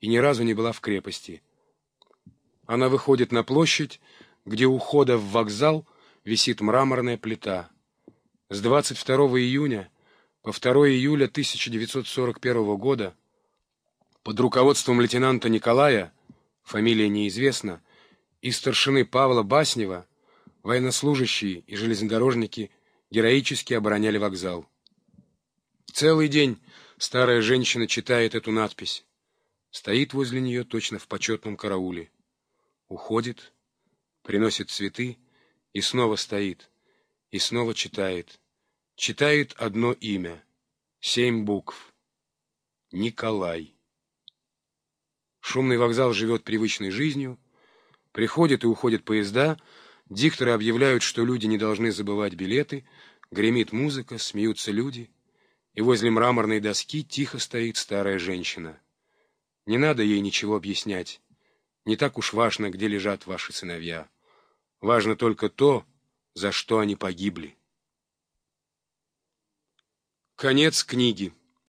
и ни разу не была в крепости. Она выходит на площадь, где у входа в вокзал висит мраморная плита. С 22 июня по 2 июля 1941 года под руководством лейтенанта Николая, фамилия неизвестна, и старшины Павла Баснева военнослужащие и железнодорожники героически обороняли вокзал. Целый день старая женщина читает эту надпись. Стоит возле нее точно в почетном карауле. Уходит, приносит цветы и снова стоит, и снова читает. Читает одно имя, семь букв. Николай. Шумный вокзал живет привычной жизнью, приходят и уходят поезда, дикторы объявляют, что люди не должны забывать билеты, гремит музыка, смеются люди, и возле мраморной доски тихо стоит старая женщина. Не надо ей ничего объяснять. Не так уж важно, где лежат ваши сыновья. Важно только то, за что они погибли. Конец книги.